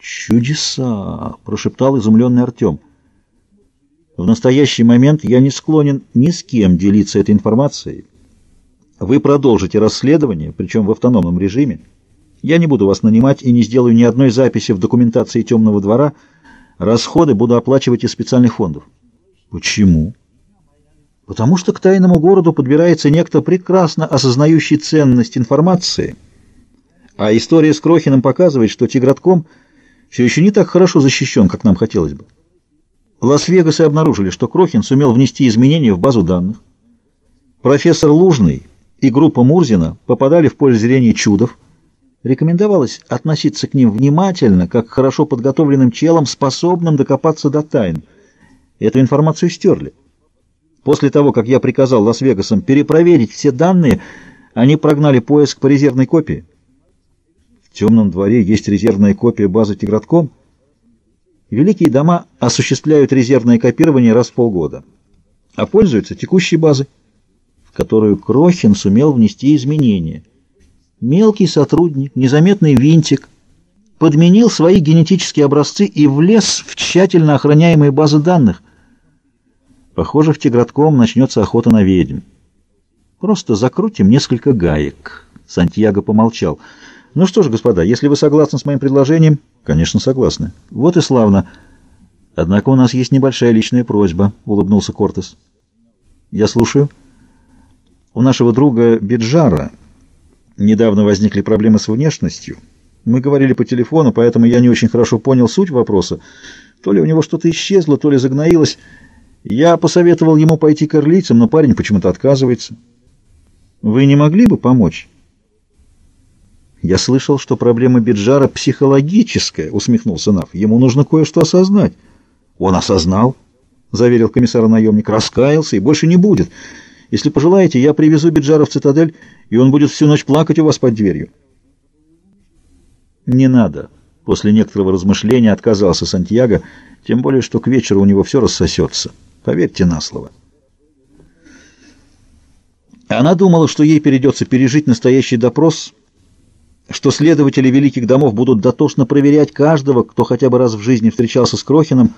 «Чудеса!» — прошептал изумленный Артем. «В настоящий момент я не склонен ни с кем делиться этой информацией. Вы продолжите расследование, причем в автономном режиме. Я не буду вас нанимать и не сделаю ни одной записи в документации темного двора. Расходы буду оплачивать из специальных фондов». «Почему?» «Потому что к тайному городу подбирается некто, прекрасно осознающий ценность информации». А история с Крохиным показывает, что Тигратком все еще не так хорошо защищен, как нам хотелось бы. Лас-Вегасы обнаружили, что Крохин сумел внести изменения в базу данных. Профессор Лужный и группа Мурзина попадали в поле зрения чудов. Рекомендовалось относиться к ним внимательно, как к хорошо подготовленным челам, способным докопаться до тайн. Эту информацию стерли. После того, как я приказал Лас-Вегасам перепроверить все данные, они прогнали поиск по резервной копии. В темном дворе есть резервная копия базы Тигратком. Великие дома осуществляют резервное копирование раз в полгода, а пользуются текущей базой, в которую Крохин сумел внести изменения. Мелкий сотрудник, незаметный винтик, подменил свои генетические образцы и влез в тщательно охраняемые базы данных. Похоже, в Тигратком начнется охота на ведьм. Просто закрутим несколько гаек. Сантьяго помолчал — ну что ж, господа, если вы согласны с моим предложением, конечно, согласны. Вот и славно. Однако у нас есть небольшая личная просьба, улыбнулся Кортес. Я слушаю. У нашего друга Биджара недавно возникли проблемы с внешностью. Мы говорили по телефону, поэтому я не очень хорошо понял суть вопроса. То ли у него что-то исчезло, то ли загноилось. Я посоветовал ему пойти к орлийцам, но парень почему-то отказывается. Вы не могли бы помочь? «Я слышал, что проблема Биджара психологическая», — усмехнулся Нав. «Ему нужно кое-что осознать». «Он осознал», — заверил комиссар-наемник, — «раскаялся и больше не будет. Если пожелаете, я привезу Биджара в цитадель, и он будет всю ночь плакать у вас под дверью». «Не надо», — после некоторого размышления отказался Сантьяго, тем более, что к вечеру у него все рассосется. Поверьте на слово. Она думала, что ей придется пережить настоящий допрос — что следователи великих домов будут дотошно проверять каждого, кто хотя бы раз в жизни встречался с Крохиным,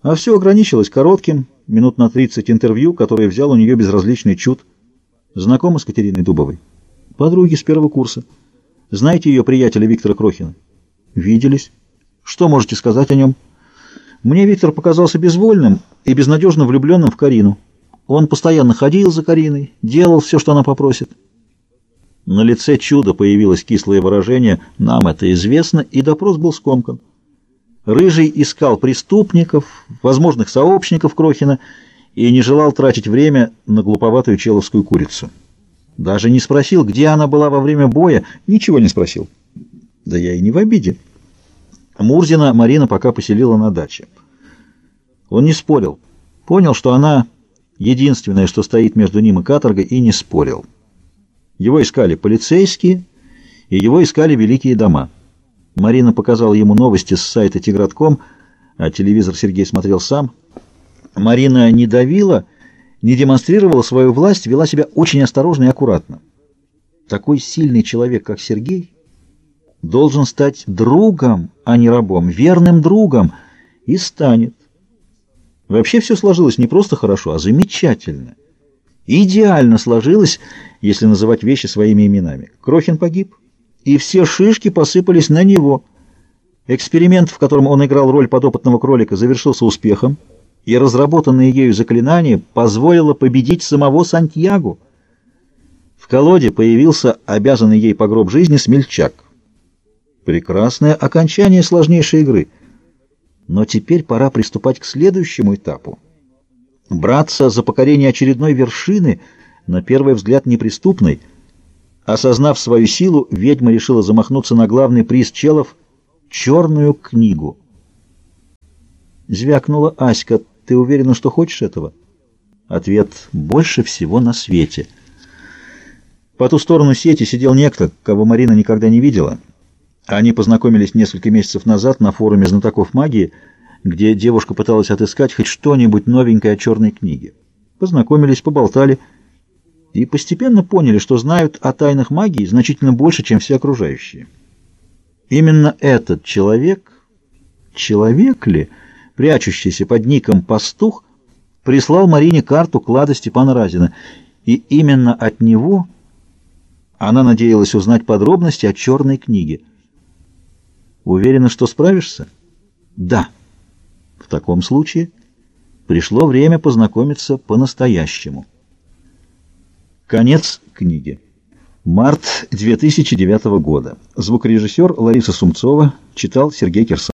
а все ограничилось коротким, минут на 30 интервью, которое взял у нее безразличный чуд. Знакома с Катериной Дубовой? Подруги с первого курса. Знаете ее приятеля Виктора Крохина? Виделись. Что можете сказать о нем? Мне Виктор показался безвольным и безнадежно влюбленным в Карину. Он постоянно ходил за Кариной, делал все, что она попросит. На лице чуда появилось кислое выражение «нам это известно», и допрос был скомкан. Рыжий искал преступников, возможных сообщников Крохина и не желал тратить время на глуповатую человскую курицу. Даже не спросил, где она была во время боя, ничего не спросил. Да я и не в обиде. Мурзина Марина пока поселила на даче. Он не спорил. Понял, что она единственное, что стоит между ним и каторгой, и не спорил. Его искали полицейские, и его искали великие дома. Марина показала ему новости с сайта «Тигратком», а телевизор Сергей смотрел сам. Марина не давила, не демонстрировала свою власть, вела себя очень осторожно и аккуратно. Такой сильный человек, как Сергей, должен стать другом, а не рабом, верным другом, и станет. Вообще все сложилось не просто хорошо, а замечательно. Идеально сложилось, если называть вещи своими именами. Крохин погиб, и все шишки посыпались на него. Эксперимент, в котором он играл роль подопытного кролика, завершился успехом, и разработанное ею заклинание позволило победить самого Сантьягу. В колоде появился обязанный ей по гроб жизни смельчак. Прекрасное окончание сложнейшей игры. Но теперь пора приступать к следующему этапу браться за покорение очередной вершины, на первый взгляд неприступной. Осознав свою силу, ведьма решила замахнуться на главный приз челов — черную книгу. Звякнула Аська. «Ты уверена, что хочешь этого?» Ответ «больше всего на свете». По ту сторону сети сидел некто, кого Марина никогда не видела. Они познакомились несколько месяцев назад на форуме знатоков магии — где девушка пыталась отыскать хоть что-нибудь новенькое о черной книге. Познакомились, поболтали и постепенно поняли, что знают о тайнах магии значительно больше, чем все окружающие. Именно этот человек человек ли, прячущийся под ником «Пастух», прислал Марине карту клада Степана Разина, и именно от него она надеялась узнать подробности о черной книге. Уверена, что справишься? Да. Таком случае пришло время познакомиться по-настоящему. Конец книги. Март 2009 года. Звукорежиссер Лариса Сумцова читал Сергей Кирсан.